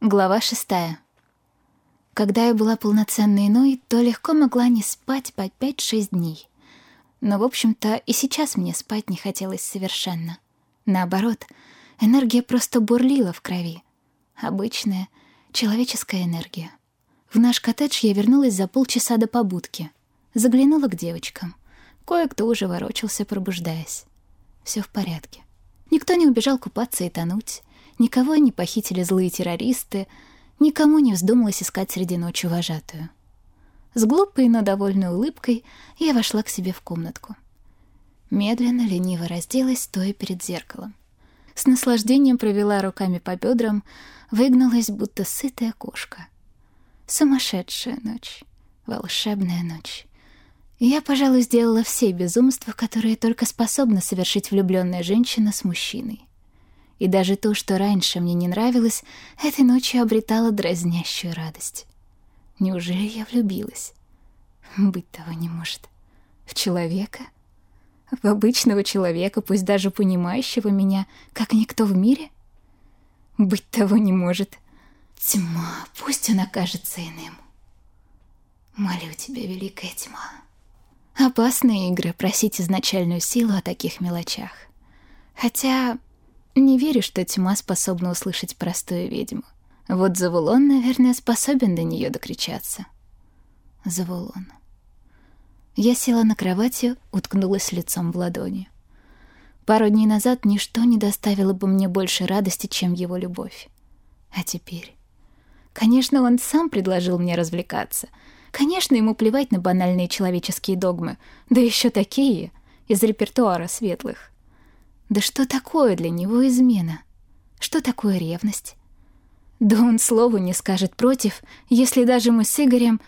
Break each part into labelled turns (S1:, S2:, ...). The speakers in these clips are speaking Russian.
S1: Глава шестая. Когда я была полноценной иной, то легко могла не спать по 5-6 дней. Но, в общем-то, и сейчас мне спать не хотелось совершенно. Наоборот, энергия просто бурлила в крови. Обычная человеческая энергия. В наш коттедж я вернулась за полчаса до побудки. Заглянула к девочкам. Кое-кто уже ворочался, пробуждаясь. Все в порядке. Никто не убежал купаться и тонуть. Никого не похитили злые террористы, никому не вздумалось искать среди ночи вожатую. С глупой, но довольной улыбкой я вошла к себе в комнатку. Медленно, лениво разделась, стоя перед зеркалом. С наслаждением провела руками по бедрам, выгнулась, будто сытая кошка. Сумасшедшая ночь, волшебная ночь. Я, пожалуй, сделала все безумства, которые только способна совершить влюбленная женщина с мужчиной и даже то, что раньше мне не нравилось, этой ночью обретало дразнящую радость. Неужели я влюбилась? Быть того не может. В человека? В обычного человека, пусть даже понимающего меня, как никто в мире? Быть того не может. Тьма, пусть он окажется иным. Молю тебя, великая тьма. Опасные игры просить изначальную силу о таких мелочах. Хотя не верю, что тьма способна услышать простую ведьму. Вот Завулон, наверное, способен до нее докричаться. Завулон. Я села на кровати, уткнулась лицом в ладони. Пару дней назад ничто не доставило бы мне больше радости, чем его любовь. А теперь... Конечно, он сам предложил мне развлекаться. Конечно, ему плевать на банальные человеческие догмы, да еще такие, из репертуара светлых. Да что такое для него измена? Что такое ревность? Да он слову не скажет против, если даже мы с Игорем...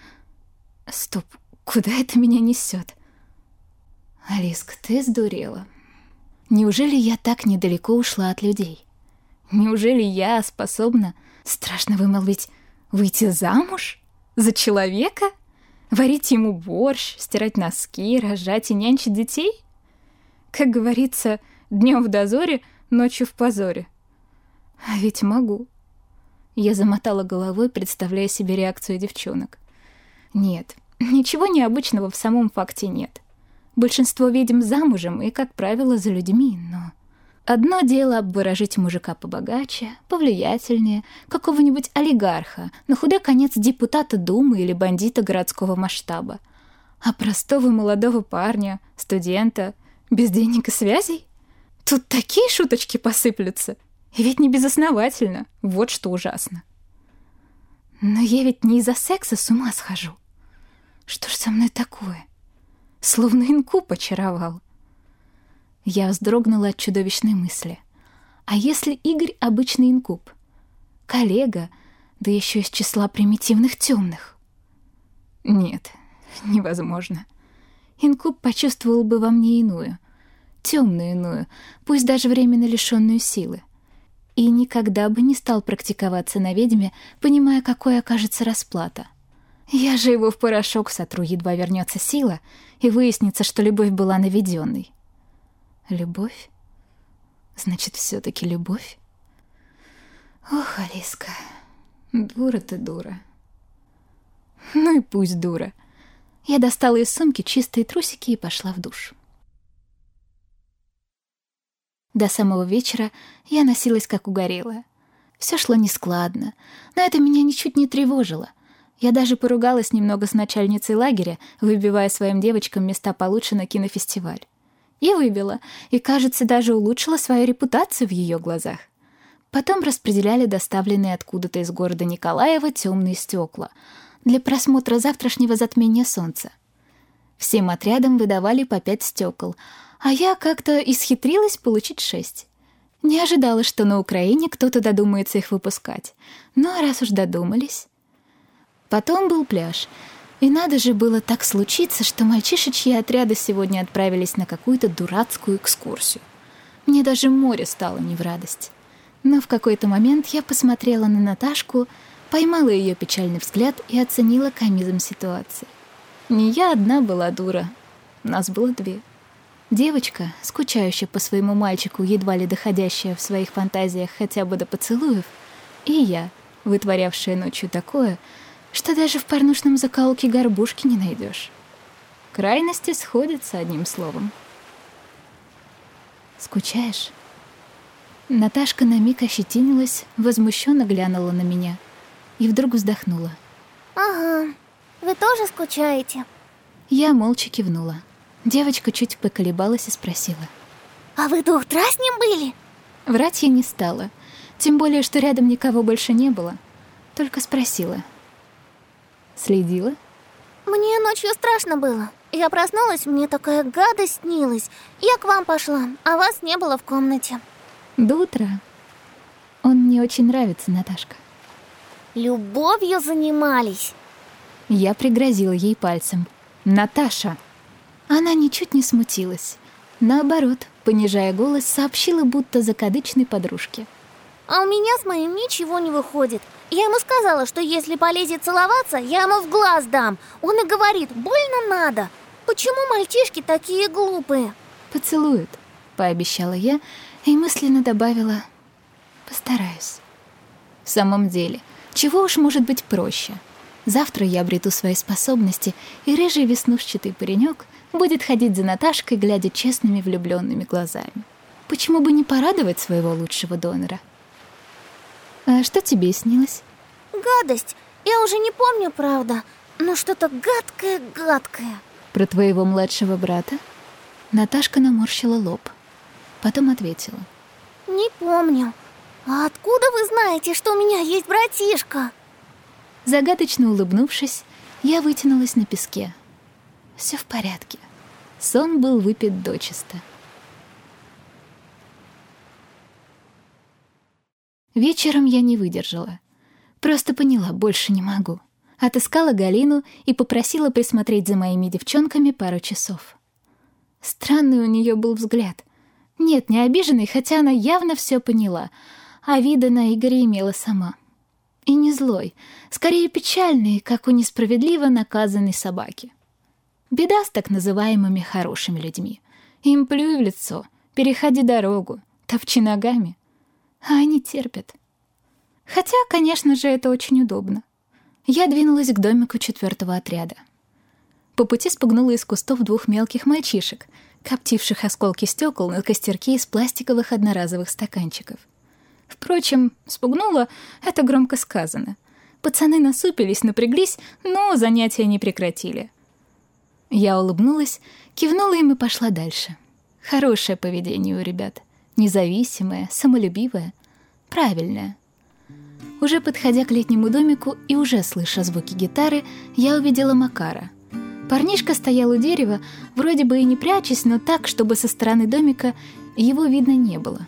S1: Стоп, куда это меня несет? Алиска, ты сдурела. Неужели я так недалеко ушла от людей? Неужели я способна, страшно вымолвить, выйти замуж? За человека? Варить ему борщ, стирать носки, рожать и нянчить детей? Как говорится, Днем в дозоре, ночью в позоре. А ведь могу. Я замотала головой, представляя себе реакцию девчонок. Нет, ничего необычного в самом факте нет. Большинство ведьм замужем и, как правило, за людьми, но... Одно дело обворожить мужика побогаче, повлиятельнее, какого-нибудь олигарха, на худой конец депутата Думы или бандита городского масштаба. А простого молодого парня, студента, без денег и связей? Тут такие шуточки посыплются. И ведь не безосновательно. Вот что ужасно. Но я ведь не из-за секса с ума схожу. Что ж со мной такое? Словно инкуб очаровал. Я вздрогнула от чудовищной мысли. А если Игорь обычный инкуб? Коллега, да еще из числа примитивных темных? Нет, невозможно. Инкуб почувствовал бы во мне иную — темную иную, пусть даже временно лишенную силы. И никогда бы не стал практиковаться на ведьме, понимая, какой окажется расплата. Я же его в порошок сотру, едва вернется сила, и выяснится, что любовь была наведенной. Любовь? Значит, все-таки любовь? Ох, Алиска, дура ты дура. Ну и пусть дура. Я достала из сумки чистые трусики и пошла в душ. До самого вечера я носилась как угорелая. Все шло нескладно, но это меня ничуть не тревожило. Я даже поругалась немного с начальницей лагеря, выбивая своим девочкам места получше на кинофестиваль. И выбила, и, кажется, даже улучшила свою репутацию в ее глазах. Потом распределяли доставленные откуда-то из города Николаева темные стекла для просмотра завтрашнего затмения солнца. Всем отрядам выдавали по пять стекол — а я как-то исхитрилась получить шесть. Не ожидала, что на Украине кто-то додумается их выпускать. Ну, а раз уж додумались... Потом был пляж. И надо же было так случиться, что мальчишечьи отряды сегодня отправились на какую-то дурацкую экскурсию. Мне даже море стало не в радость. Но в какой-то момент я посмотрела на Наташку, поймала ее печальный взгляд и оценила комизм ситуации. Не я одна была дура. Нас было две. Девочка, скучающая по своему мальчику, едва ли доходящая в своих фантазиях хотя бы до поцелуев, и я, вытворявшая ночью такое, что даже в порнушном закоулке горбушки не найдешь. Крайности сходятся одним словом. «Скучаешь?» Наташка на миг ощетинилась, возмущенно глянула на меня и вдруг вздохнула.
S2: «Ага, вы тоже скучаете?»
S1: Я молча кивнула. Девочка чуть поколебалась и спросила.
S2: «А вы до утра с ним были?»
S1: Врать я не стала, тем более, что рядом никого больше не было. Только спросила. «Следила?»
S2: «Мне ночью страшно было. Я проснулась, мне такая гадость снилась. Я к вам пошла, а вас не было в комнате».
S1: До утра. Он мне очень нравится, Наташка.
S2: Любовью занимались?
S1: Я пригрозила ей пальцем. Наташа! Она ничуть не смутилась. Наоборот, понижая голос, сообщила будто закадычной подружке.
S2: А у меня с моим ничего не выходит. Я ему сказала, что если полезет целоваться, я ему в глаз дам. Он и говорит, больно надо. Почему мальчишки такие глупые?
S1: Поцелуют, пообещала я и мысленно добавила «постараюсь». В самом деле, чего уж может быть проще? Завтра я обрету свои способности, и рыжий веснушчатый паренек будет ходить за Наташкой, глядя честными влюбленными глазами. Почему бы не порадовать своего лучшего донора? А что тебе снилось?
S2: Гадость. Я уже не помню, правда, но что-то гадкое-гадкое.
S1: Про твоего младшего брата? Наташка наморщила лоб. Потом ответила.
S2: Не помню. А откуда вы знаете, что у меня есть братишка?
S1: Загадочно улыбнувшись, я вытянулась на песке. Все в порядке. Сон был выпит дочисто. Вечером я не выдержала. Просто поняла, больше не могу. Отыскала Галину и попросила присмотреть за моими девчонками пару часов. Странный у нее был взгляд. Нет, не обиженный, хотя она явно все поняла, а вида на Игоря имела сама. И не злой, скорее печальный, как у несправедливо наказанной собаки. Беда с так называемыми хорошими людьми. Им плюй в лицо, переходи дорогу, топчи ногами. А они терпят. Хотя, конечно же, это очень удобно. Я двинулась к домику четвертого отряда. По пути спугнула из кустов двух мелких мальчишек — коптивших осколки стекол на костерке из пластиковых одноразовых стаканчиков. Впрочем, спугнула — это громко сказано. Пацаны насупились, напряглись, но занятия не прекратили. Я улыбнулась, кивнула им и пошла дальше. Хорошее поведение у ребят. Независимое, самолюбивое, правильное. Уже подходя к летнему домику и уже слыша звуки гитары, я увидела Макара — Парнишка стоял у дерева, вроде бы и не прячась, но так, чтобы со стороны домика его видно не было.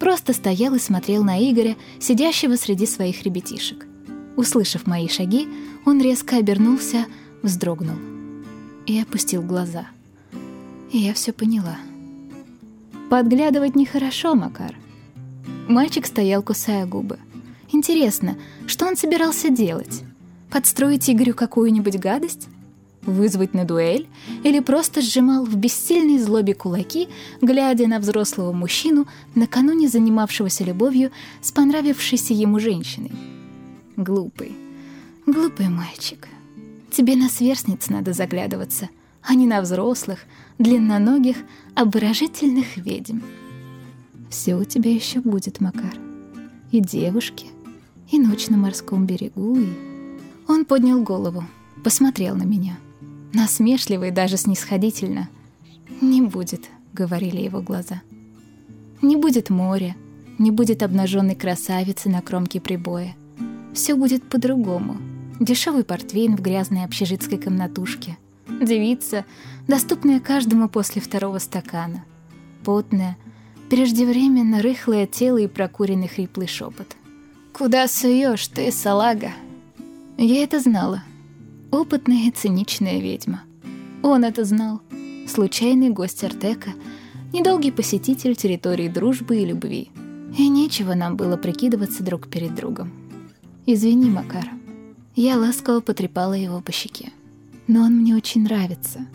S1: Просто стоял и смотрел на Игоря, сидящего среди своих ребятишек. Услышав мои шаги, он резко обернулся, вздрогнул и опустил глаза. И я все поняла. Подглядывать нехорошо, Макар. Мальчик стоял, кусая губы. Интересно, что он собирался делать? Подстроить Игорю какую-нибудь гадость? Вызвать на дуэль или просто сжимал в бессильной злобе кулаки, глядя на взрослого мужчину, накануне занимавшегося любовью с понравившейся ему женщиной. Глупый, глупый мальчик. Тебе на сверстниц надо заглядываться, а не на взрослых, длинноногих, обворожительных ведьм. Все у тебя еще будет, Макар. И девушки, и ночь на морском берегу, и... Он поднял голову, посмотрел на меня — насмешливо и даже снисходительно. «Не будет», — говорили его глаза. «Не будет моря, не будет обнаженной красавицы на кромке прибоя. Все будет по-другому. Дешевый портвейн в грязной общежитской комнатушке. Девица, доступная каждому после второго стакана. Потная, преждевременно рыхлое тело и прокуренный хриплый шепот. «Куда суешь ты, салага?» Я это знала, Опытная и циничная ведьма. Он это знал. Случайный гость Артека, недолгий посетитель территории дружбы и любви. И нечего нам было прикидываться друг перед другом. «Извини, Макар». Я ласково потрепала его по щеке. «Но он мне очень нравится.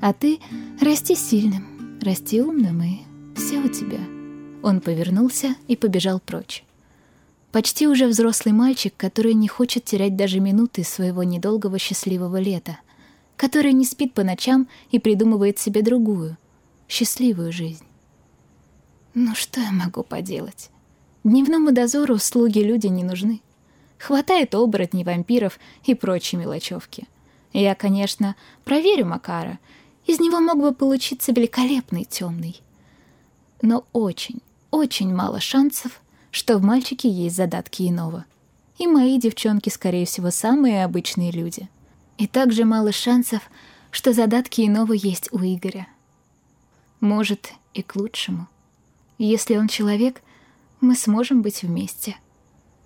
S1: А ты расти сильным, расти умным, и все у тебя». Он повернулся и побежал прочь. Почти уже взрослый мальчик, который не хочет терять даже минуты своего недолгого счастливого лета, который не спит по ночам и придумывает себе другую, счастливую жизнь. Ну что я могу поделать? Дневному дозору слуги люди не нужны. Хватает оборотней, вампиров и прочей мелочевки. Я, конечно, проверю Макара. Из него мог бы получиться великолепный темный. Но очень, очень мало шансов, что в мальчике есть задатки иного. И мои девчонки, скорее всего, самые обычные люди. И также мало шансов, что задатки иного есть у Игоря. Может, и к лучшему. Если он человек, мы сможем быть вместе.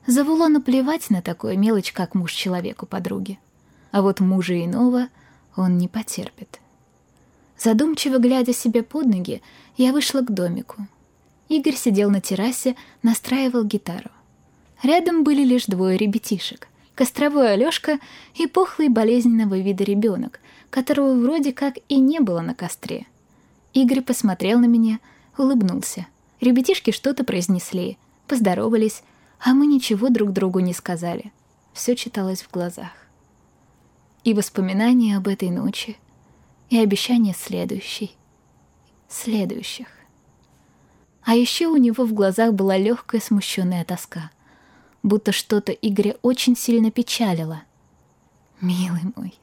S1: Завуло наплевать на такую мелочь, как муж человеку подруги. А вот мужа иного он не потерпит. Задумчиво глядя себе под ноги, я вышла к домику — Игорь сидел на террасе, настраивал гитару. Рядом были лишь двое ребятишек. Костровой Алёшка и пухлый болезненного вида ребенок, которого вроде как и не было на костре. Игорь посмотрел на меня, улыбнулся. Ребятишки что-то произнесли, поздоровались, а мы ничего друг другу не сказали. Все читалось в глазах. И воспоминания об этой ночи, и обещания следующей, следующих. А еще у него в глазах была легкая смущенная тоска, будто что-то Игоря очень сильно печалило. Милый мой,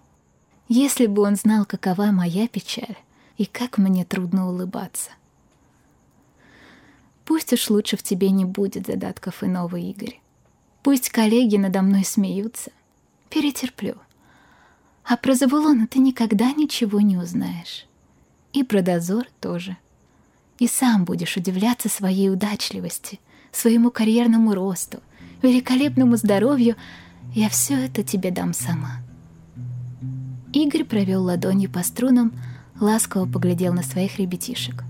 S1: если бы он знал, какова моя печаль, и как мне трудно улыбаться. Пусть уж лучше в тебе не будет задатков иного, Игорь. Пусть коллеги надо мной смеются. Перетерплю. А про Завулона ты никогда ничего не узнаешь. И про дозор тоже и сам будешь удивляться своей удачливости, своему карьерному росту, великолепному здоровью. Я все это тебе дам сама. Игорь провел ладонью по струнам, ласково поглядел на своих ребятишек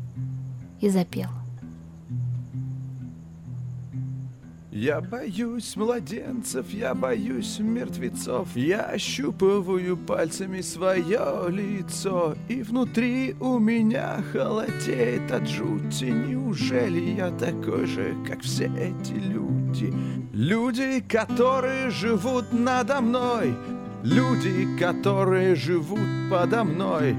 S1: и запел —
S3: Я боюсь младенцев, я боюсь мертвецов. Я ощупываю пальцами свое лицо И внутри у меня холодеет от жути. Неужели я такой же, как все эти люди? Люди, которые живут надо мной. Люди, которые живут подо мной.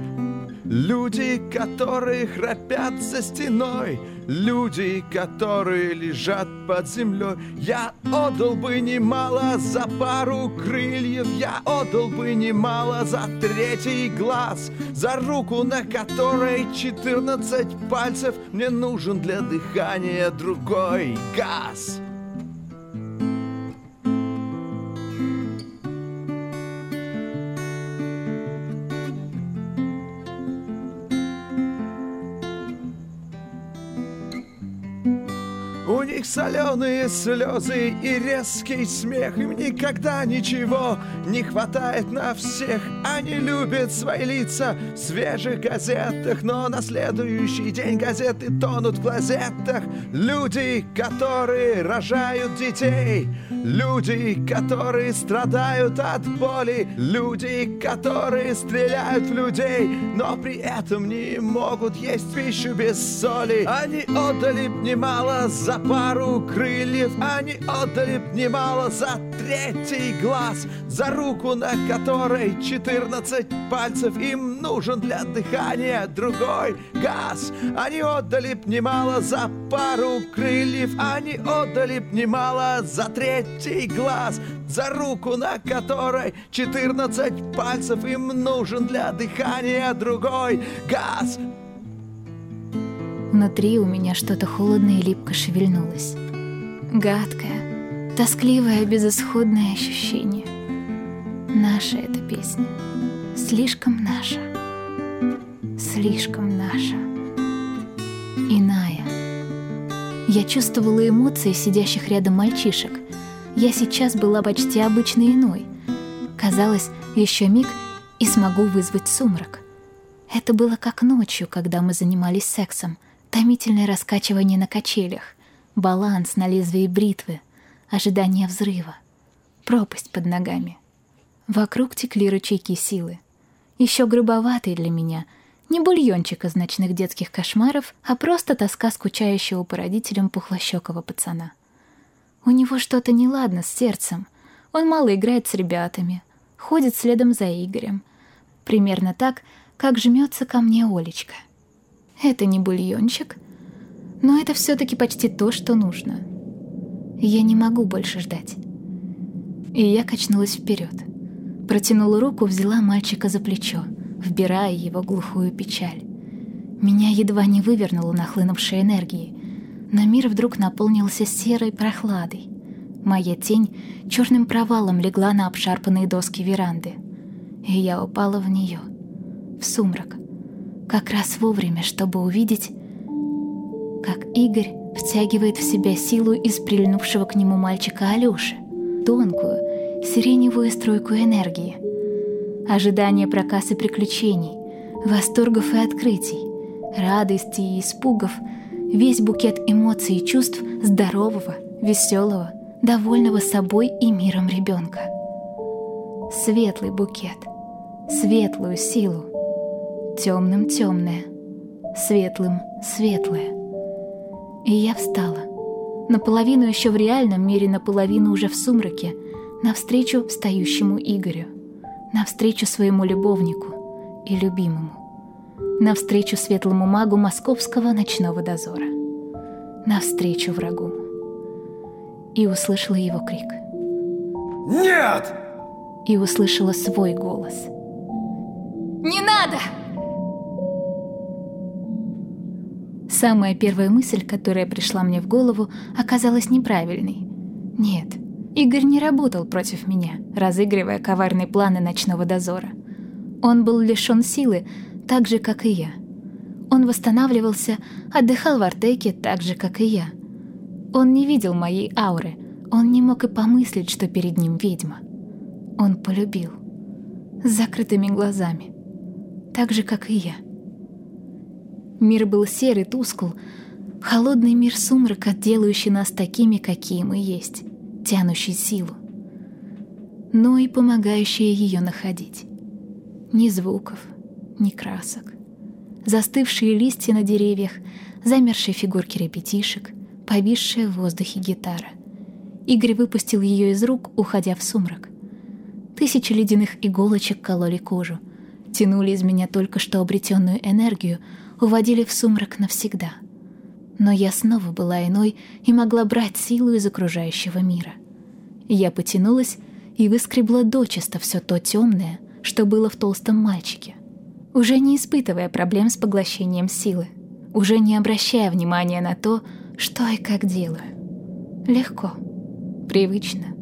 S3: Люди, которые храпят за стеной Люди, которые лежат под землей Я отдал бы немало за пару крыльев Я отдал бы немало за третий глаз За руку, на которой 14 пальцев. Мне нужен для дыхания другой газ них соленые слезы и резкий смех. Им никогда ничего не хватает на всех. Они любят свои лица в свежих газетах Но на следующий день газеты тонут в клозетах Люди, которые рожают детей Люди, которые страдают от боли Люди, которые стреляют в людей Но при этом не могут есть пищу без соли. Они отдали немало за пару крыльев Они отдали немало за третий глаз За руку, на которой 14 пальцев. Им нужен для дыхания другой газ. Они отдали немало за пару крыльев Они отдали немало за третий глаз За руку, на которой 14 пальцев. Им нужен для дыхания другой газ
S1: Внутри у меня что-то холодное и липко шевельнулось. Гадкое, тоскливое, безысходное ощущение. Наша эта песня. Слишком наша. Слишком наша. Иная. Я чувствовала эмоции сидящих рядом мальчишек, я сейчас была почти обычной иной. Казалось, еще миг и смогу вызвать сумрак. Это было как ночью, когда мы занимались сексом. Томительное раскачивание на качелях, баланс на лезвии бритвы, ожидание взрыва, пропасть под ногами. Вокруг текли ручейки силы. Еще грубоватый для меня, не бульончик из ночных детских кошмаров, а просто тоска скучающего по родителям пухлощекого пацана — У него что-то неладно с сердцем. Он мало играет с ребятами, ходит следом за Игорем. Примерно так, как жмется ко мне Олечка. Это не бульончик, но это все-таки почти то, что нужно. Я не могу больше ждать. И я качнулась вперед. Протянула руку, взяла мальчика за плечо, вбирая его глухую печаль. Меня едва не вывернуло нахлынувшей энергии, но мир вдруг наполнился серой прохладой. Моя тень черным провалом легла на обшарпанные доски веранды, и я упала в нее, в сумрак, как раз вовремя, чтобы увидеть, как Игорь втягивает в себя силу из прильнувшего к нему мальчика Алёши, тонкую, сиреневую струйку энергии. Ожидание проказ приключений, восторгов и открытий, радости и испугов, весь букет эмоций и чувств здорового, веселого, довольного собой и миром ребенка. Светлый букет, светлую силу, темным темное, светлым светлое. И я встала, наполовину еще в реальном мире, наполовину уже в сумраке, навстречу встающему Игорю, навстречу своему любовнику и любимому, навстречу светлому магу московского ночного дозора, навстречу врагу. И услышала его крик.
S3: «Нет!»
S1: И услышала свой голос. «Не надо!» Самая первая мысль, которая пришла мне в голову, оказалась неправильной. Нет, Игорь не работал против меня, разыгрывая коварные планы ночного дозора. Он был лишен силы, так же, как и я. Он восстанавливался, отдыхал в Артеке так же, как и я. Он не видел моей ауры, он не мог и помыслить, что перед ним ведьма. Он полюбил. С закрытыми глазами. Так же, как и я. Мир был серый, тускл, холодный мир сумрака, делающий нас такими, какие мы есть, тянущий силу, но и помогающий ее находить. Ни звуков, ни красок. Застывшие листья на деревьях, замершие фигурки ребятишек, повисшая в воздухе гитара. Игорь выпустил ее из рук, уходя в сумрак. Тысячи ледяных иголочек кололи кожу, тянули из меня только что обретенную энергию, уводили в сумрак навсегда. Но я снова была иной и могла брать силу из окружающего мира. Я потянулась и выскребла дочисто все то темное, что было в толстом мальчике, уже не испытывая проблем с поглощением силы, уже не обращая внимания на то, что и как делаю. Легко, привычно.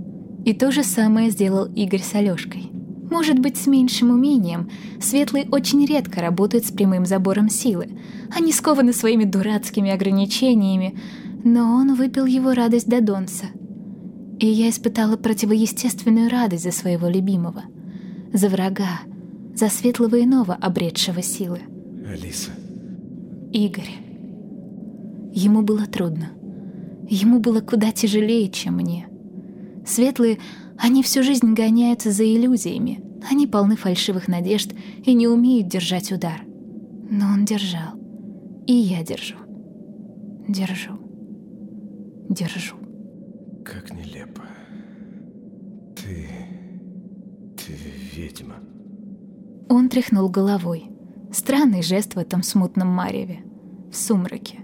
S1: И то же самое сделал Игорь с Алёшкой. Может быть, с меньшим умением. Светлый очень редко работает с прямым забором силы. Они скованы своими дурацкими ограничениями, но он выпил его радость до донца. И я испытала противоестественную радость за своего любимого. За врага, за светлого иного, обретшего силы.
S3: Алиса.
S1: Игорь. Ему было трудно. Ему было куда тяжелее, чем мне. Светлые они всю жизнь гоняются за иллюзиями. Они полны фальшивых надежд и не умеют держать удар. Но он держал. И я держу. Держу. Держу.
S3: Как нелепо. Ты... ты ведьма.
S1: Он тряхнул головой. Странный жест в этом смутном мареве. В сумраке.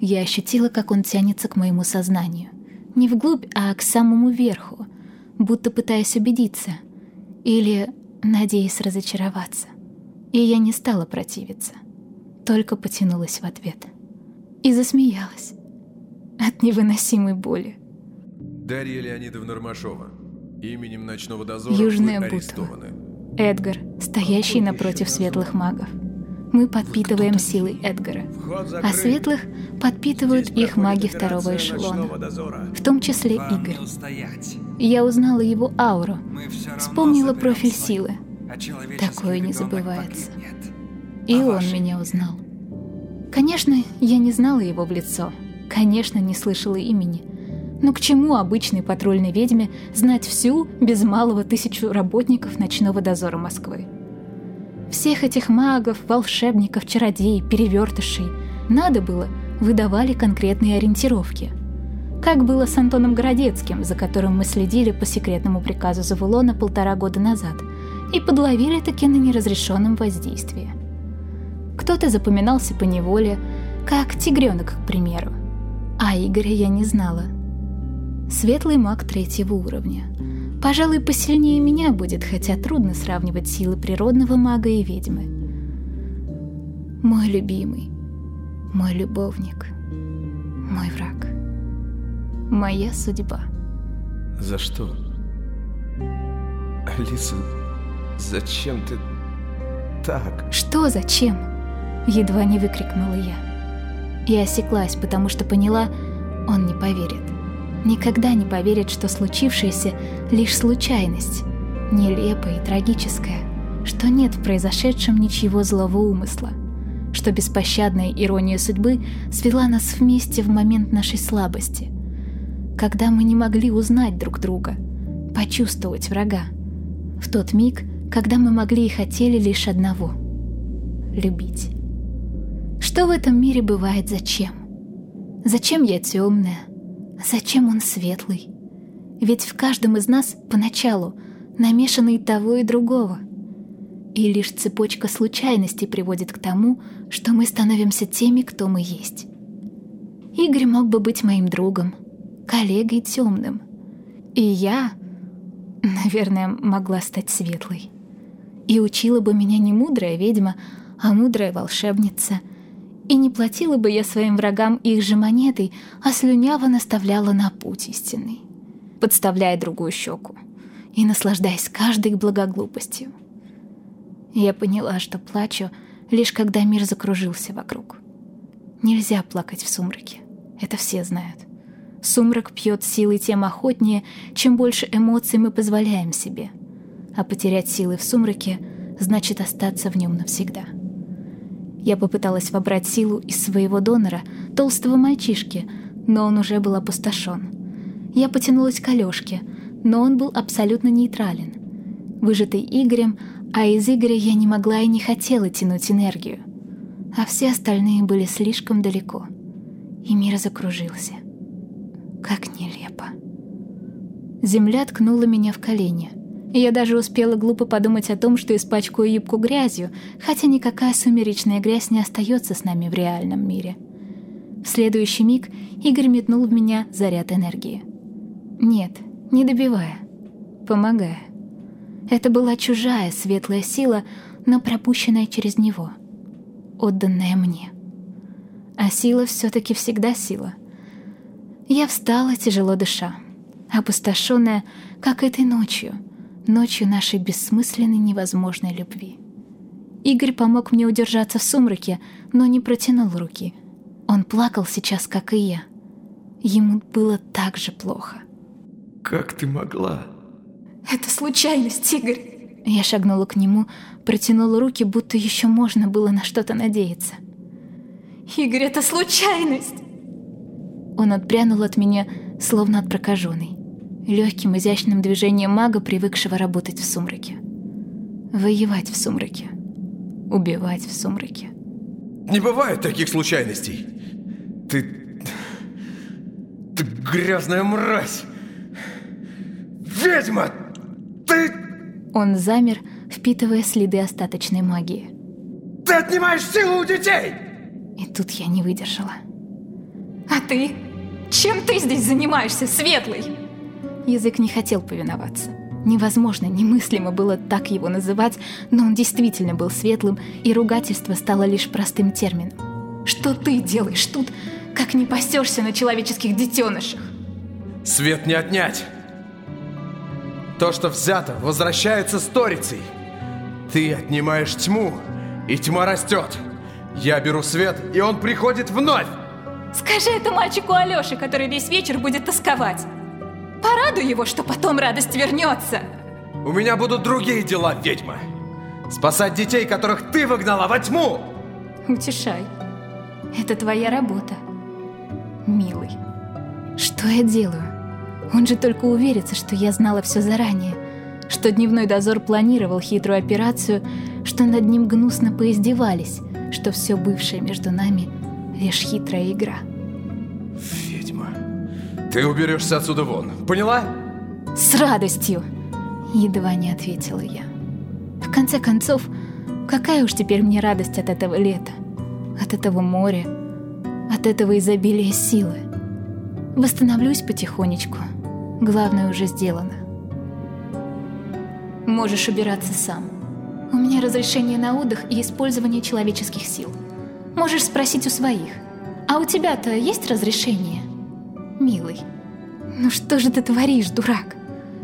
S1: Я ощутила, как он тянется к моему сознанию не вглубь, а к самому верху, будто пытаясь убедиться или надеясь разочароваться. И я не стала противиться, только потянулась в ответ. И засмеялась от невыносимой боли.
S3: Дарья Леонидовна Ромашова. Именем ночного дозора
S1: Южная
S3: вы
S1: Бутова.
S3: арестованы.
S1: Эдгар, стоящий напротив светлых магов. Мы подпитываем силы Эдгара, а светлых подпитывают их маги второго эшелона, в том числе Игорь. Я узнала его ауру, вспомнила профиль силы. Такое не забывается. И он меня узнал. Конечно, я не знала его в лицо, конечно, не слышала имени. Но к чему обычной патрульной ведьме знать всю, без малого тысячу работников ночного дозора Москвы? Всех этих магов, волшебников, чародеев, перевертышей надо было, выдавали конкретные ориентировки. как было с Антоном Городецким, за которым мы следили по секретному приказу Завулона полтора года назад, и подловили таки на неразрешенном воздействии. Кто-то запоминался по неволе, как тигренок, к примеру. А Игоря я не знала. Светлый маг третьего уровня. Пожалуй, посильнее меня будет, хотя трудно сравнивать силы природного мага и ведьмы. Мой любимый, мой любовник, мой враг. Моя судьба.
S3: За что? Алиса, зачем ты так?
S1: Что зачем? Едва не выкрикнула я. И осеклась, потому что поняла, он не поверит. Никогда не поверит, что случившееся лишь случайность, нелепая и трагическая, что нет в произошедшем ничего злого умысла, что беспощадная ирония судьбы свела нас вместе в момент нашей слабости, когда мы не могли узнать друг друга, почувствовать врага. В тот миг, когда мы могли и хотели лишь одного — любить. Что в этом мире бывает зачем? Зачем я темная? Зачем он светлый? Ведь в каждом из нас поначалу намешано и того, и другого. И лишь цепочка случайностей приводит к тому, что мы становимся теми, кто мы есть. Игорь мог бы быть моим другом, коллегой темным. И я, наверное, могла стать светлой. И учила бы меня не мудрая ведьма, а мудрая волшебница. И не платила бы я своим врагам их же монетой, а слюняво наставляла на путь истинный, подставляя другую щеку и наслаждаясь каждой благоглупостью. Я поняла, что плачу, лишь когда мир закружился вокруг. Нельзя плакать в сумраке, это все знают. Сумрак пьет силы тем охотнее, чем больше эмоций мы позволяем себе. А потерять силы в сумраке значит остаться в нем навсегда. Я попыталась вобрать силу из своего донора, толстого мальчишки, но он уже был опустошен. Я потянулась к Алёшке, но он был абсолютно нейтрален. Выжатый Игорем, а из Игоря я не могла и не хотела тянуть энергию. А все остальные были слишком далеко. И мир закружился. Как нелепо. Земля ткнула меня в колени. Я даже успела глупо подумать о том, что испачкаю юбку грязью, хотя никакая сумеречная грязь не остается с нами в реальном мире. В следующий миг Игорь метнул в меня заряд энергии. Нет, не добивая, помогая. Это была чужая светлая сила, но пропущенная через него, отданная мне. А сила все-таки всегда сила — я встала, тяжело дыша, опустошенная, как этой ночью, ночью нашей бессмысленной невозможной любви. Игорь помог мне удержаться в сумраке, но не протянул руки. Он плакал сейчас, как и я. Ему было так же плохо.
S3: Как ты могла?
S1: Это случайность, Игорь. Я шагнула к нему, протянула руки, будто еще можно было на что-то надеяться. Игорь, это случайность! Он отпрянул от меня, словно от прокаженной, легким изящным движением мага, привыкшего работать в сумраке. Воевать в сумраке. Убивать в сумраке.
S3: Не бывает таких случайностей. Ты... Ты грязная мразь! Ведьма! Ты...
S1: Он замер, впитывая следы остаточной магии.
S3: Ты отнимаешь силу у детей!
S1: И тут я не выдержала. А ты? Чем ты здесь занимаешься, Светлый?» Язык не хотел повиноваться. Невозможно, немыслимо было так его называть, но он действительно был светлым, и ругательство стало лишь простым термином. «Что ты делаешь тут, как не пасешься на человеческих детенышах?»
S3: «Свет не отнять!» То, что взято, возвращается сторицей. Ты отнимаешь тьму, и тьма растет. Я беру свет, и он приходит вновь.
S1: Скажи это мальчику Алёше, который весь вечер будет тосковать. Порадуй его, что потом радость вернется.
S3: У меня будут другие дела, ведьма. Спасать детей, которых ты выгнала во тьму.
S1: Утешай. Это твоя работа. Милый. Что я делаю? Он же только уверится, что я знала все заранее. Что дневной дозор планировал хитрую операцию, что над ним гнусно поиздевались, что все бывшее между нами — лишь хитрая игра.
S4: Ты уберешься отсюда вон, поняла?
S1: С радостью! Едва не ответила я. В конце концов, какая уж теперь мне радость от этого лета, от этого моря, от этого изобилия силы. Восстановлюсь потихонечку. Главное уже сделано. Можешь убираться сам. У меня разрешение на отдых и использование человеческих сил. Можешь спросить у своих. А у тебя-то есть разрешение? Милый. Ну что же ты творишь, дурак?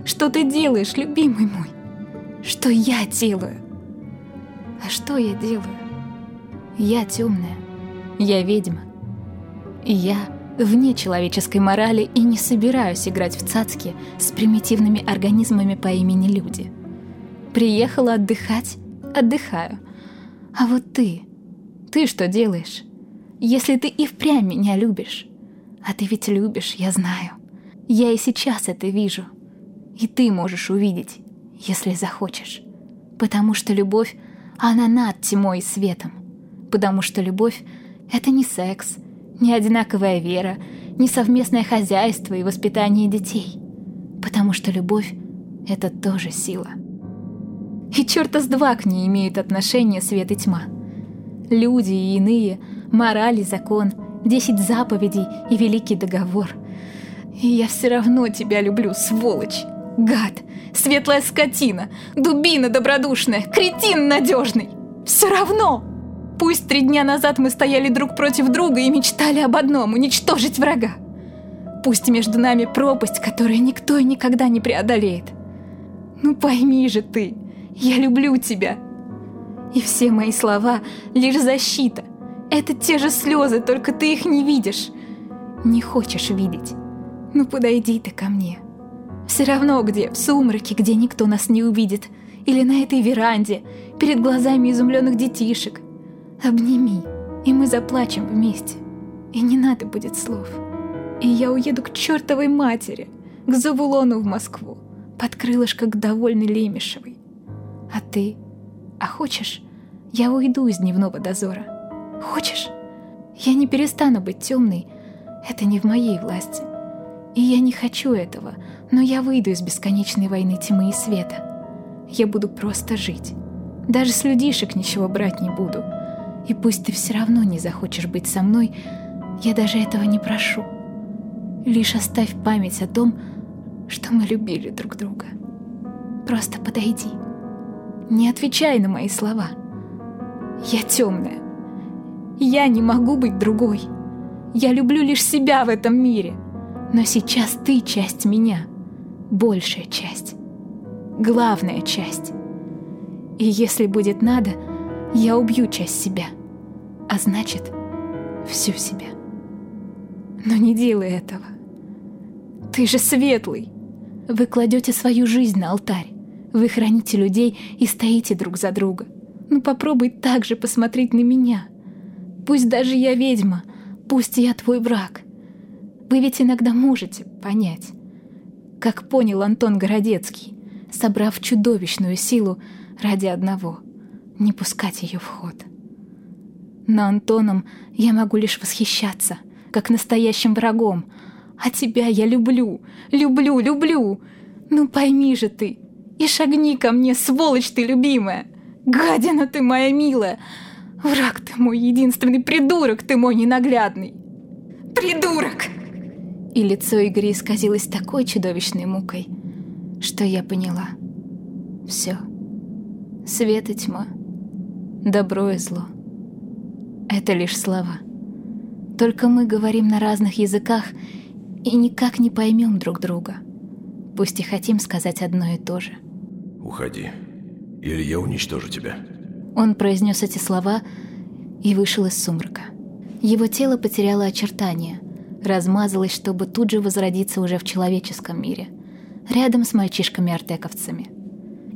S1: Что ты делаешь, любимый мой? Что я делаю? А что я делаю? Я темная. Я ведьма. И я вне человеческой морали и не собираюсь играть в цацки с примитивными организмами по имени люди. Приехала отдыхать, отдыхаю. А вот ты, ты что делаешь? Если ты и впрямь меня любишь, а ты ведь любишь, я знаю. Я и сейчас это вижу. И ты можешь увидеть, если захочешь. Потому что любовь, она над тьмой и светом. Потому что любовь — это не секс, не одинаковая вера, не совместное хозяйство и воспитание детей. Потому что любовь — это тоже сила. И черта с два к ней имеют отношения свет и тьма. Люди и иные, мораль и закон, десять заповедей и великий договор. И я все равно тебя люблю, сволочь, гад, светлая скотина, дубина добродушная, кретин надежный. Все равно! Пусть три дня назад мы стояли друг против друга и мечтали об одном — уничтожить врага. Пусть между нами пропасть, которую никто и никогда не преодолеет. Ну пойми же ты, я люблю тебя. И все мои слова — лишь защита. Это те же слезы, только ты их не видишь. Не хочешь видеть. Ну подойди ты ко мне. Все равно где, в сумраке, где никто нас не увидит. Или на этой веранде, перед глазами изумленных детишек. Обними, и мы заплачем вместе. И не надо будет слов. И я уеду к чертовой матери, к Завулону в Москву, под крылышко к довольной Лемешевой. А ты? А хочешь, я уйду из дневного дозора? Хочешь? Я не перестану быть темной. Это не в моей власти. И я не хочу этого, но я выйду из бесконечной войны тьмы и света. Я буду просто жить. Даже с людишек ничего брать не буду. И пусть ты все равно не захочешь быть со мной, я даже этого не прошу. Лишь оставь память о том, что мы любили друг друга. Просто подойди. Не отвечай на мои слова. Я темная. Я не могу быть другой. Я люблю лишь себя в этом мире. Но сейчас ты часть меня. Большая часть. Главная часть. И если будет надо, я убью часть себя. А значит, всю себя. Но не делай этого. Ты же светлый. Вы кладете свою жизнь на алтарь. Вы храните людей и стоите друг за друга. Ну попробуй так же посмотреть на меня. Пусть даже я ведьма, пусть я твой враг. Вы ведь иногда можете понять. Как понял Антон Городецкий, собрав чудовищную силу ради одного — не пускать ее в ход. Но Антоном я могу лишь восхищаться, как настоящим врагом. А тебя я люблю, люблю, люблю. Ну пойми же ты, и шагни ко мне, сволочь ты любимая! Гадина ты моя милая! Враг ты мой единственный, придурок ты мой ненаглядный! Придурок!» И лицо Игоря исказилось такой чудовищной мукой, что я поняла. Все. Свет и тьма. Добро и зло. Это лишь слова. Только мы говорим на разных языках и никак не поймем друг друга. Пусть и хотим сказать одно и то же.
S4: Уходи, или я уничтожу тебя.
S1: Он произнес эти слова и вышел из сумрака. Его тело потеряло очертания, размазалось, чтобы тут же возродиться уже в человеческом мире, рядом с мальчишками-артековцами.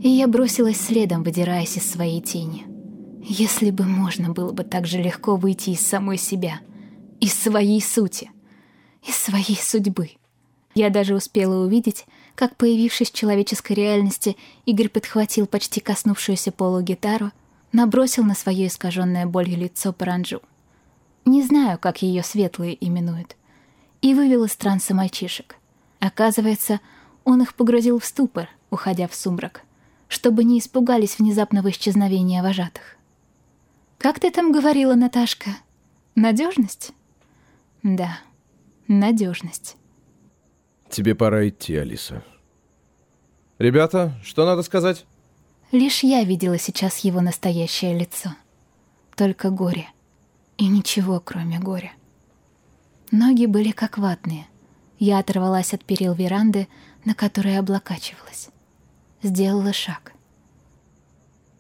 S1: И я бросилась следом, выдираясь из своей тени. Если бы можно было бы так же легко выйти из самой себя, из своей сути, из своей судьбы. Я даже успела увидеть, как, появившись в человеческой реальности, Игорь подхватил почти коснувшуюся полу гитару, набросил на свое искаженное болью лицо паранджу. Не знаю, как ее светлые именуют. и вывел из транса мальчишек. Оказывается, он их погрузил в ступор, уходя в сумрак, чтобы не испугались внезапного исчезновения вожатых. «Как ты там говорила, Наташка? Надежность?» «Да, надежность».
S4: Тебе пора идти, Алиса. Ребята, что надо сказать?
S1: Лишь я видела сейчас его настоящее лицо. Только горе. И ничего, кроме горя. Ноги были как ватные. Я оторвалась от перил веранды, на которой облокачивалась. Сделала шаг.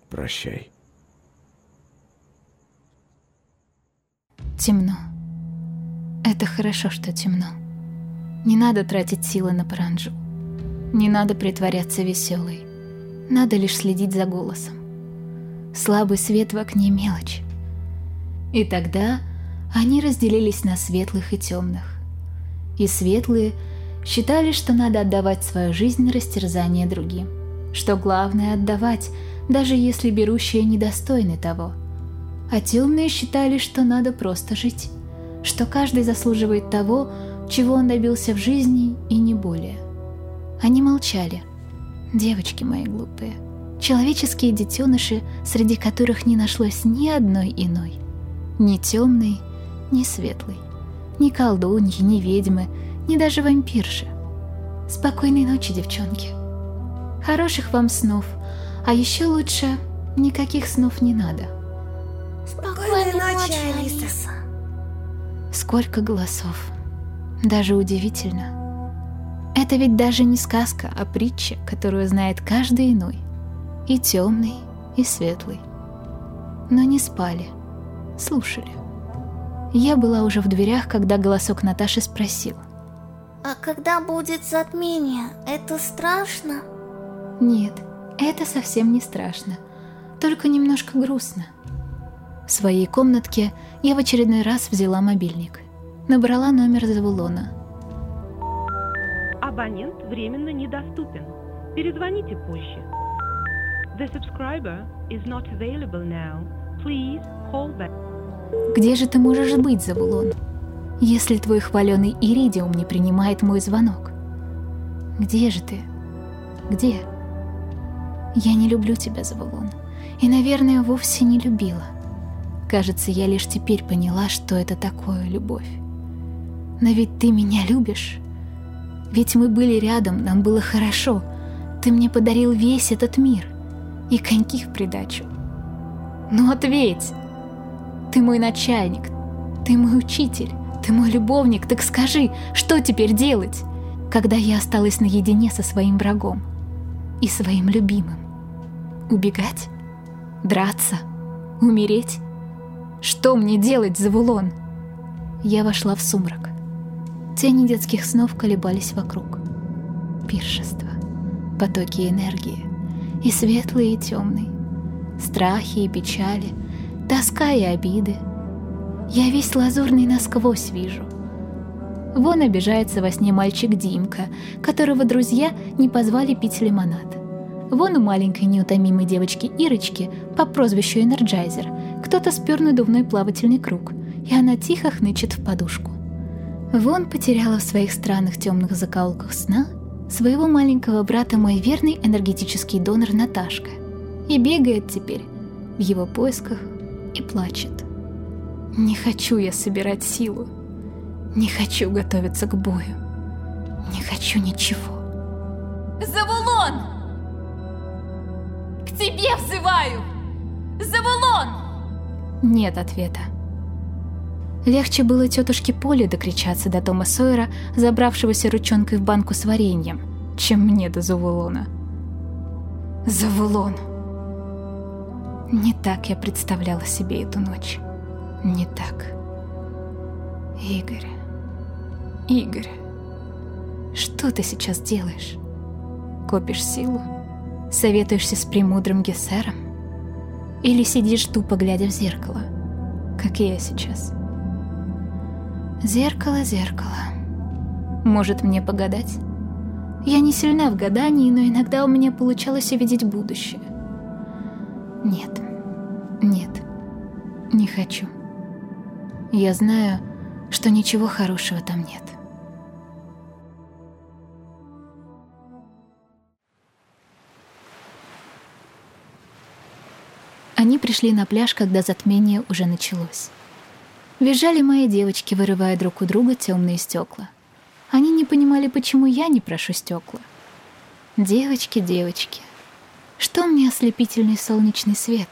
S4: Прощай.
S1: Темно. Это хорошо, что темно. Не надо тратить силы на паранджу. Не надо притворяться веселой. Надо лишь следить за голосом. Слабый свет в окне мелочь. И тогда они разделились на светлых и темных. И светлые считали, что надо отдавать свою жизнь на растерзание другим. Что главное отдавать, даже если берущие недостойны того. А темные считали, что надо просто жить. Что каждый заслуживает того, чего он добился в жизни и не более. Они молчали. Девочки мои глупые. Человеческие детеныши, среди которых не нашлось ни одной иной. Ни темной, ни светлой. Ни колдуньи, ни ведьмы, ни даже вампирши. Спокойной ночи, девчонки. Хороших вам снов, а еще лучше никаких снов не надо.
S2: Спокойной ночи, Алиса.
S1: Сколько голосов. Даже удивительно. Это ведь даже не сказка, а притча, которую знает каждый иной. И темный, и светлый. Но не спали, слушали. Я была уже в дверях, когда голосок Наташи спросил.
S2: А когда будет затмение, это страшно?
S1: Нет, это совсем не страшно. Только немножко грустно. В своей комнатке я в очередной раз взяла мобильник. Набрала номер Завулона.
S5: Абонент временно недоступен. Перезвоните позже. The subscriber is not available now. Please call back.
S1: Где же ты можешь быть, Завулон? Если твой хваленый Иридиум не принимает мой звонок. Где же ты? Где? Я не люблю тебя, Завулон. И, наверное, вовсе не любила. Кажется, я лишь теперь поняла, что это такое любовь. Но ведь ты меня любишь. Ведь мы были рядом, нам было хорошо. Ты мне подарил весь этот мир. И коньки в придачу. Ну ответь! Ты мой начальник, ты мой учитель, ты мой любовник, так скажи, что теперь делать, когда я осталась наедине со своим врагом и своим любимым? Убегать? Драться? Умереть? Что мне делать, Завулон? Я вошла в сумрак. Тени детских снов колебались вокруг. Пиршество, потоки энергии, и светлые, и темные, страхи и печали, тоска и обиды. Я весь лазурный насквозь вижу. Вон обижается во сне мальчик Димка, которого друзья не позвали пить лимонад. Вон у маленькой неутомимой девочки Ирочки по прозвищу Энерджайзер кто-то спер надувной плавательный круг, и она тихо хнычет в подушку. Вон потеряла в своих странных темных закоулках сна своего маленького брата мой верный энергетический донор Наташка и бегает теперь в его поисках и плачет. Не хочу я собирать силу, не хочу готовиться к бою, не хочу ничего.
S6: Завулон! К тебе взываю! Завулон!
S1: Нет ответа. Легче было тетушке Поле докричаться до Тома Сойера, забравшегося ручонкой в банку с вареньем, чем мне до Завулона. Завулон! Не так я представляла себе эту ночь. Не так. Игорь. Игорь. Что ты сейчас делаешь? Копишь силу? Советуешься с премудрым Гессером? Или сидишь тупо, глядя в зеркало? Как я сейчас. Зеркало, зеркало. Может мне погадать? Я не сильна в гадании, но иногда у меня получалось увидеть будущее. Нет, нет, не хочу. Я знаю, что ничего хорошего там нет. Они пришли на пляж, когда затмение уже началось. Визжали мои девочки, вырывая друг у друга темные стекла. Они не понимали, почему я не прошу стекла. Девочки, девочки, что мне ослепительный солнечный свет?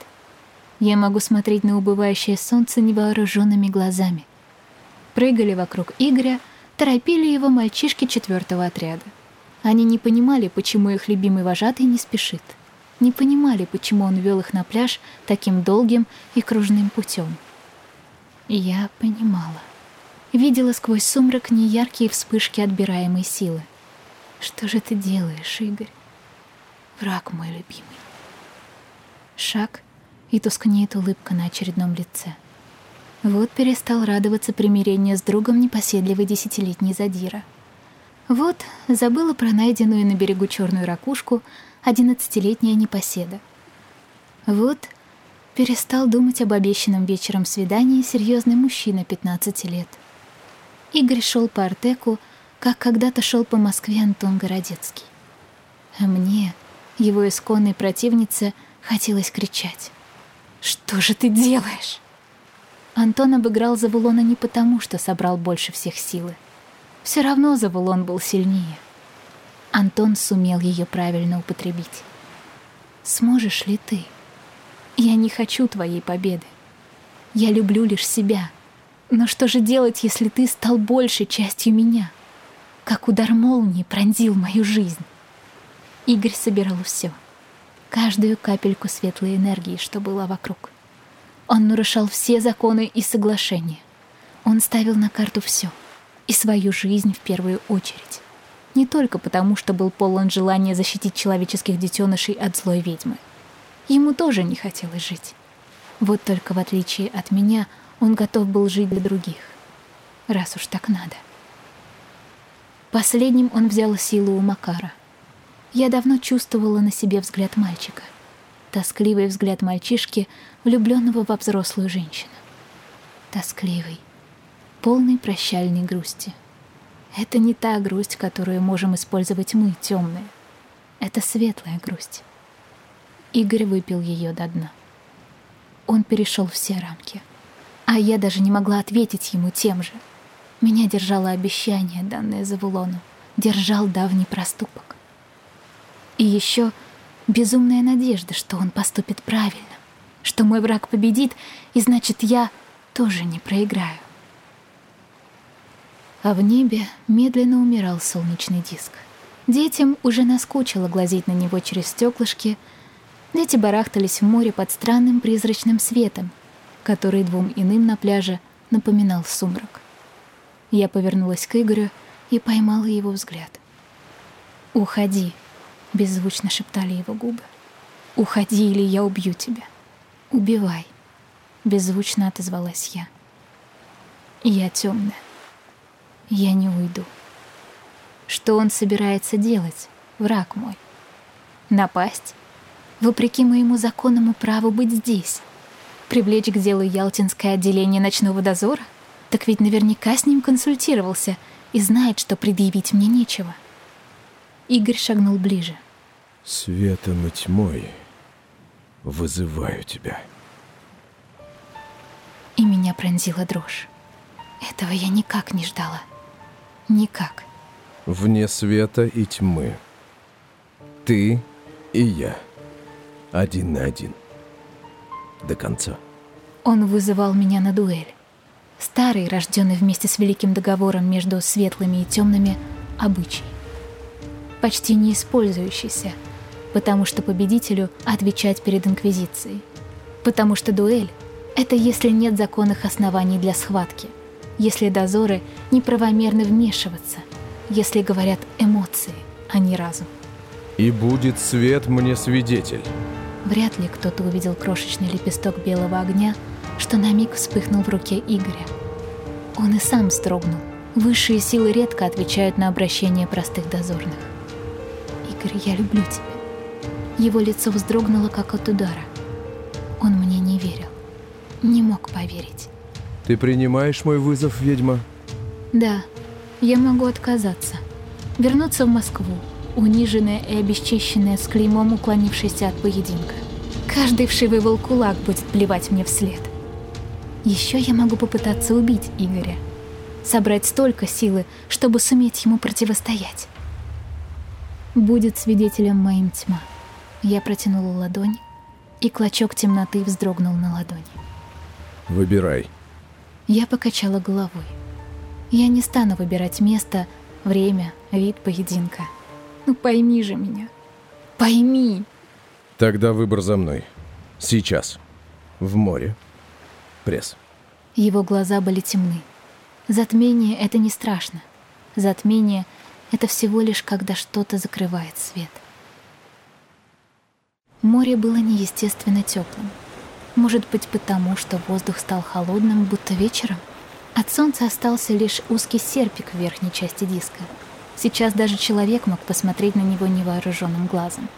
S1: Я могу смотреть на убывающее солнце невооруженными глазами. Прыгали вокруг Игоря, торопили его мальчишки четвертого отряда. Они не понимали, почему их любимый вожатый не спешит. Не понимали, почему он вел их на пляж таким долгим и кружным путем. Я понимала. Видела сквозь сумрак неяркие вспышки отбираемой силы. Что же ты делаешь, Игорь? Враг мой любимый. Шаг, и тускнеет улыбка на очередном лице. Вот перестал радоваться примирению с другом непоседливый десятилетний задира. Вот забыла про найденную на берегу черную ракушку одиннадцатилетняя непоседа. Вот перестал думать об обещанном вечером свидании серьезный мужчина 15 лет. Игорь шел по Артеку, как когда-то шел по Москве Антон Городецкий. А мне, его исконной противнице, хотелось кричать. «Что же ты делаешь?» Антон обыграл Завулона не потому, что собрал больше всех силы. Все равно Завулон был сильнее. Антон сумел ее правильно употребить. Сможешь ли ты? Я не хочу твоей победы. Я люблю лишь себя. Но что же делать, если ты стал большей частью меня? Как удар молнии пронзил мою жизнь. Игорь собирал все. Каждую капельку светлой энергии, что была вокруг. Он нарушал все законы и соглашения. Он ставил на карту все. И свою жизнь в первую очередь. Не только потому, что был полон желания защитить человеческих детенышей от злой ведьмы. Ему тоже не хотелось жить. Вот только в отличие от меня, он готов был жить для других. Раз уж так надо. Последним он взял силу у Макара. Я давно чувствовала на себе взгляд мальчика. Тоскливый взгляд мальчишки, влюбленного во взрослую женщину. Тоскливый, полный прощальной грусти. Это не та грусть, которую можем использовать мы, темные. Это светлая грусть. Игорь выпил ее до дна. Он перешел все рамки. А я даже не могла ответить ему тем же. Меня держало обещание, данное Завулону. Держал давний проступок. И еще безумная надежда, что он поступит правильно, что мой враг победит, и значит, я тоже не проиграю. А в небе медленно умирал солнечный диск. Детям уже наскучило глазеть на него через стеклышки — Дети барахтались в море под странным призрачным светом, который двум иным на пляже напоминал сумрак. Я повернулась к Игорю и поймала его взгляд. «Уходи», — беззвучно шептали его губы. «Уходи, или я убью тебя. Убивай», — беззвучно отозвалась я. «Я темная. Я не уйду». Что он собирается делать, враг мой? Напасть? Вопреки моему законному праву быть здесь. Привлечь к делу Ялтинское отделение ночного дозора? Так ведь наверняка с ним консультировался и знает, что предъявить мне нечего. Игорь шагнул ближе.
S4: Светом и тьмой вызываю тебя.
S1: И меня пронзила дрожь. Этого я никак не ждала. Никак.
S4: Вне света и тьмы. Ты и я один на один. До конца.
S1: Он вызывал меня на дуэль. Старый, рожденный вместе с Великим Договором между светлыми и темными, обычай. Почти не использующийся, потому что победителю отвечать перед Инквизицией. Потому что дуэль — это если нет законных оснований для схватки, если дозоры неправомерно вмешиваться, если говорят эмоции, а не разум.
S4: И будет свет мне свидетель.
S1: Вряд ли кто-то увидел крошечный лепесток белого огня, что на миг вспыхнул в руке Игоря. Он и сам строгнул. Высшие силы редко отвечают на обращения простых дозорных. «Игорь, я люблю тебя». Его лицо вздрогнуло, как от удара. Он мне не верил. Не мог поверить.
S4: «Ты принимаешь мой вызов, ведьма?»
S1: «Да, я могу отказаться. Вернуться в Москву, униженная и обесчищенная, с клеймом уклонившейся от поединка. Каждый вшивый волкулак будет плевать мне вслед. Еще я могу попытаться убить Игоря. Собрать столько силы, чтобы суметь ему противостоять. Будет свидетелем моим тьма. Я протянула ладонь, и клочок темноты вздрогнул на ладони.
S4: Выбирай.
S1: Я покачала головой. Я не стану выбирать место, время, вид поединка. Ну пойми же меня. Пойми.
S4: Тогда выбор за мной. Сейчас. В море. Пресс.
S1: Его глаза были темны. Затмение — это не страшно. Затмение — это всего лишь когда что-то закрывает свет. Море было неестественно теплым. Может быть, потому, что воздух стал холодным, будто вечером? От солнца остался лишь узкий серпик в верхней части диска. Сейчас даже человек мог посмотреть на него невооруженным глазом.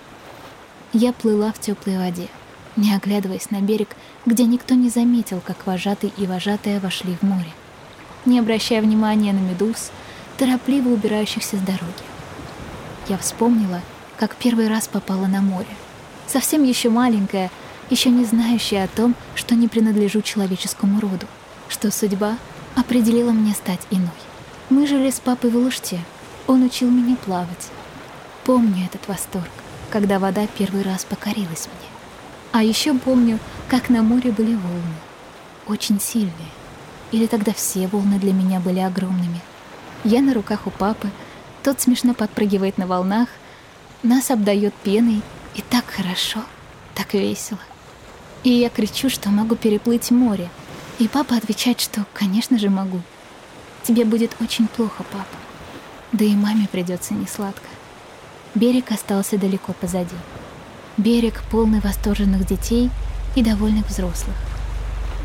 S1: Я плыла в теплой воде, не оглядываясь на берег, где никто не заметил, как вожатый и вожатая вошли в море, не обращая внимания на медуз, торопливо убирающихся с дороги. Я вспомнила, как первый раз попала на море. Совсем еще маленькая, еще не знающая о том, что не принадлежу человеческому роду, что судьба определила мне стать иной. Мы жили с папой в Лужте, он учил меня плавать. Помню этот восторг, когда вода первый раз покорилась мне. А еще помню, как на море были волны, очень сильные. Или тогда все волны для меня были огромными. Я на руках у папы, тот смешно подпрыгивает на волнах, нас обдает пеной, и так хорошо, так весело. И я кричу, что могу переплыть море. И папа отвечает, что, конечно же, могу. Тебе будет очень плохо, папа. Да и маме придется несладко. Берег остался далеко позади. Берег, полный восторженных детей и довольных взрослых.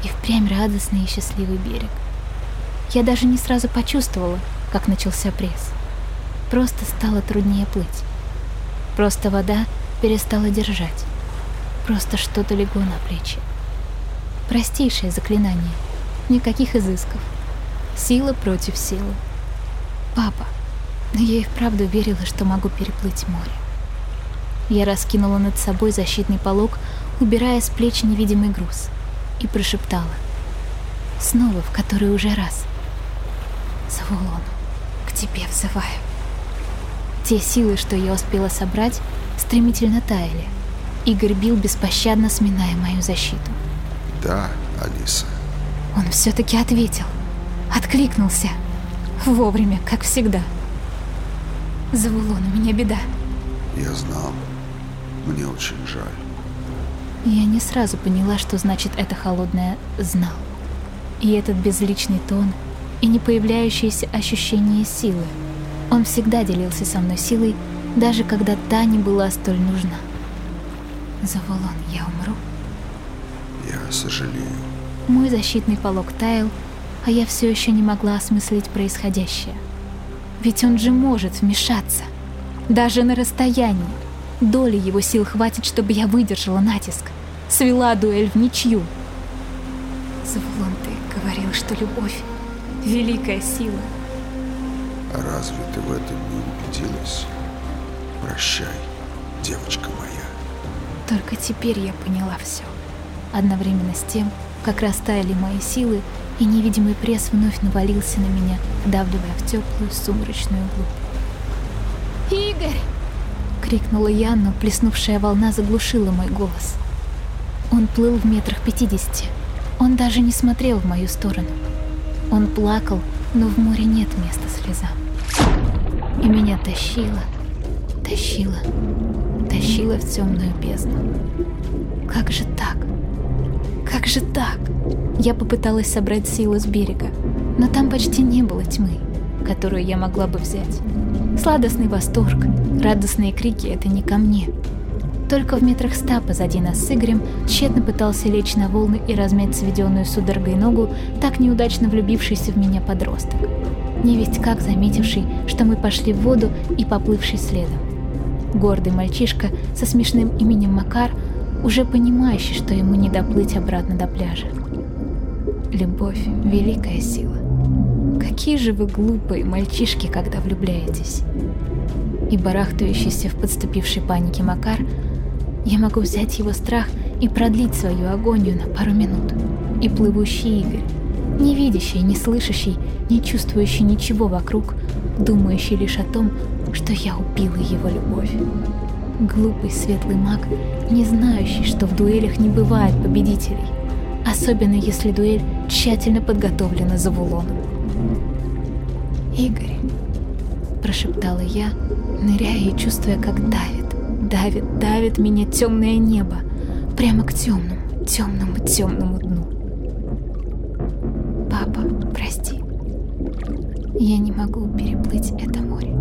S1: И впрямь радостный и счастливый берег. Я даже не сразу почувствовала, как начался пресс. Просто стало труднее плыть. Просто вода перестала держать. Просто что-то легло на плечи. Простейшее заклинание. Никаких изысков. Сила против силы. Папа. Я и вправду верила, что могу переплыть море. Я раскинула над собой защитный полог, убирая с плеч невидимый груз, и прошептала. Снова, в который уже раз. Завулон, к тебе взываю. Те силы, что я успела собрать, стремительно таяли — Игорь бил беспощадно, сминая мою защиту.
S7: Да, Алиса.
S1: Он все-таки ответил. Откликнулся. Вовремя, как всегда. Завулон, у меня беда.
S7: Я знал. Мне очень жаль.
S1: Я не сразу поняла, что значит это холодное «знал». И этот безличный тон, и не появляющееся ощущение силы. Он всегда делился со мной силой, даже когда та не была столь нужна. Заволон, я умру?
S7: Я сожалею.
S1: Мой защитный полог таял, а я все еще не могла осмыслить происходящее. Ведь он же может вмешаться. Даже на расстоянии. Доли его сил хватит, чтобы я выдержала натиск. Свела дуэль в ничью. Заволон, ты говорил, что любовь — великая сила.
S7: А разве ты в этом не убедилась? Прощай, девочка моя.
S1: Только теперь я поняла все. Одновременно с тем, как растаяли мои силы, и невидимый пресс вновь навалился на меня, вдавливая в теплую сумрачную глубь. «Игорь!» — крикнула я, но плеснувшая волна заглушила мой голос. Он плыл в метрах пятидесяти. Он даже не смотрел в мою сторону. Он плакал, но в море нет места слезам. И меня тащило, тащило, тащила в темную бездну. Как же так? Же так? Я попыталась собрать силы с берега, но там почти не было тьмы, которую я могла бы взять. Сладостный восторг, радостные крики — это не ко мне. Только в метрах ста позади нас с Игорем тщетно пытался лечь на волны и размять сведенную судорогой ногу так неудачно влюбившийся в меня подросток. Не весть как заметивший, что мы пошли в воду и поплывший следом гордый мальчишка со смешным именем Макар, уже понимающий, что ему не доплыть обратно до пляжа. Любовь — великая сила. Какие же вы глупые мальчишки, когда влюбляетесь. И барахтающийся в подступившей панике Макар, я могу взять его страх и продлить свою агонию на пару минут. И плывущий Игорь, не видящий, не слышащий, не чувствующий ничего вокруг, думающий лишь о том, что я убила его любовь. Глупый светлый маг, не знающий, что в дуэлях не бывает победителей, особенно если дуэль тщательно подготовлена за вулоном. «Игорь», — прошептала я, ныряя и чувствуя, как давит, давит, давит меня темное небо, прямо к темному, темному, темному дну. «Папа, прости, я не могу переплыть это море».